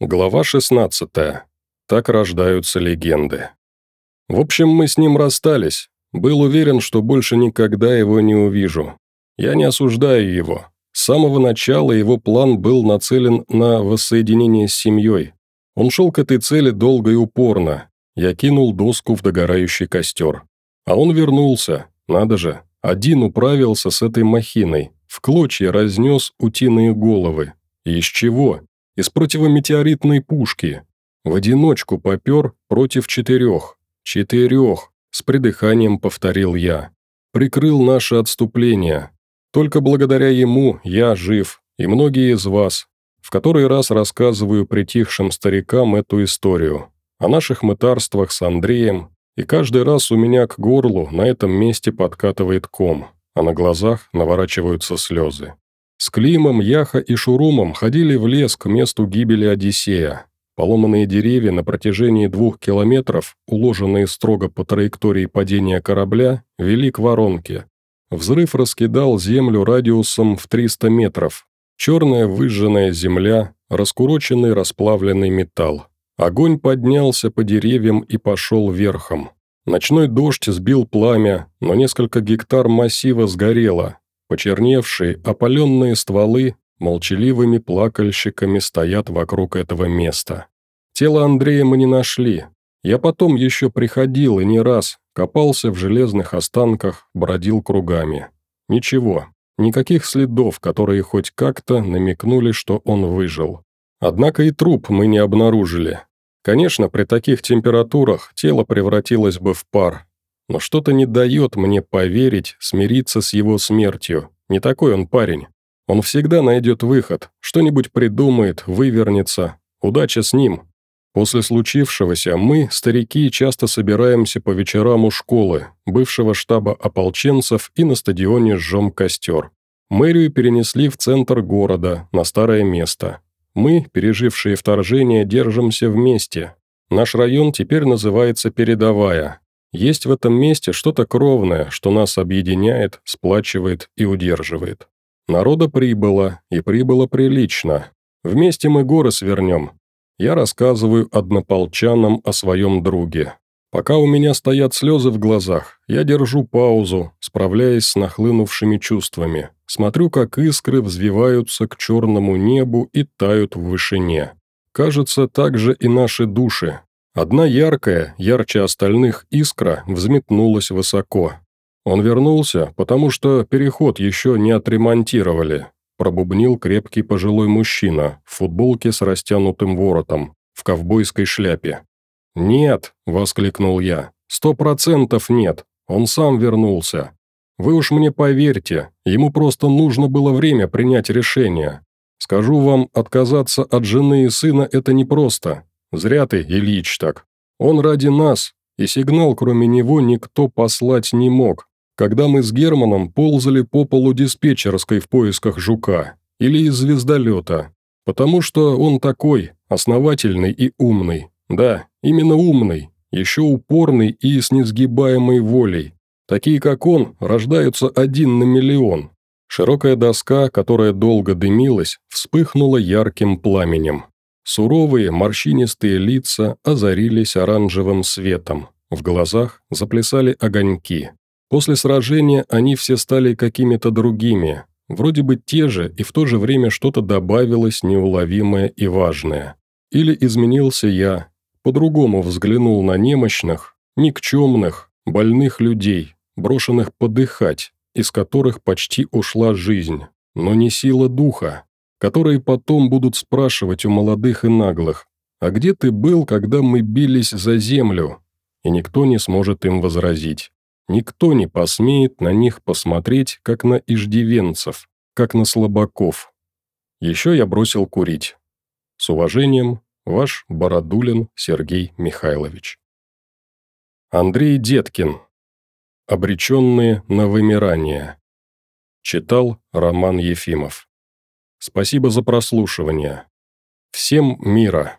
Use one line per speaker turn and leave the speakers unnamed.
Глава 16. Так рождаются легенды. В общем, мы с ним расстались. Был уверен, что больше никогда его не увижу. Я не осуждаю его. С самого начала его план был нацелен на воссоединение с семьей. Он шел к этой цели долго и упорно. Я кинул доску в догорающий костер. А он вернулся. Надо же, один управился с этой махиной. В клочья разнес утиные головы. Из чего? Из противометеоритной пушки. В одиночку попер против четырех. Четырех, с придыханием повторил я. Прикрыл наше отступление. Только благодаря ему я жив, и многие из вас. В который раз рассказываю притихшим старикам эту историю. О наших мытарствах с Андреем, и каждый раз у меня к горлу на этом месте подкатывает ком, а на глазах наворачиваются слезы. С Климом, Яха и Шурумом ходили в лес к месту гибели Одиссея. Поломанные деревья на протяжении двух километров, уложенные строго по траектории падения корабля, вели к воронке. Взрыв раскидал землю радиусом в 300 метров. Черная выжженная земля, раскуроченный расплавленный металл. Огонь поднялся по деревьям и пошел верхом. Ночной дождь сбил пламя, но несколько гектар массива сгорело, Почерневшие, опаленные стволы молчаливыми плакальщиками стоят вокруг этого места. Тело Андрея мы не нашли. Я потом еще приходил и не раз, копался в железных останках, бродил кругами. Ничего, никаких следов, которые хоть как-то намекнули, что он выжил. Однако и труп мы не обнаружили. Конечно, при таких температурах тело превратилось бы в пар, но что-то не дает мне поверить, смириться с его смертью. Не такой он парень. Он всегда найдет выход, что-нибудь придумает, вывернется. Удача с ним. После случившегося мы, старики, часто собираемся по вечерам у школы, бывшего штаба ополченцев и на стадионе жжем костер. Мэрию перенесли в центр города, на старое место. Мы, пережившие вторжение, держимся вместе. Наш район теперь называется «Передовая», есть в этом месте что-то кровное, что нас объединяет, сплачивает и удерживает. Народа прибыло, и прибыло прилично. Вместе мы горы свернем. Я рассказываю однополчанам о своем друге. Пока у меня стоят слезы в глазах, я держу паузу, справляясь с нахлынувшими чувствами. Смотрю, как искры взвиваются к черному небу и тают в вышине. Кажется, так же и наши души, Одна яркая, ярче остальных искра взметнулась высоко. Он вернулся, потому что переход еще не отремонтировали, пробубнил крепкий пожилой мужчина в футболке с растянутым воротом, в ковбойской шляпе. «Нет», — воскликнул я, — «сто процентов нет, он сам вернулся. Вы уж мне поверьте, ему просто нужно было время принять решение. Скажу вам, отказаться от жены и сына – это непросто, Зря ты, Ильич, так. Он ради нас, и сигнал кроме него никто послать не мог, когда мы с Германом ползали по полу диспетчерской в поисках жука или из звездолета, потому что он такой, основательный и умный. Да, именно умный, еще упорный и с несгибаемой волей. Такие, как он, рождаются один на миллион. Широкая доска, которая долго дымилась, вспыхнула ярким пламенем. Суровые, морщинистые лица озарились оранжевым светом. В глазах заплясали огоньки. После сражения они все стали какими-то другими. Вроде бы те же, и в то же время что-то добавилось неуловимое и важное. Или изменился я, по-другому взглянул на немощных, никчемных, больных людей, брошенных подыхать, из которых почти ушла жизнь, но не сила духа, которые потом будут спрашивать у молодых и наглых, «А где ты был, когда мы бились за землю?» И никто не сможет им возразить. Никто не посмеет на них посмотреть, как на иждивенцев, как на слабаков. Еще я бросил курить. С уважением, ваш Бородулин Сергей Михайлович. Андрей Деткин. Обреченные на вымирание. Читал Роман Ефимов. Спасибо за прослушивание. Всем мира.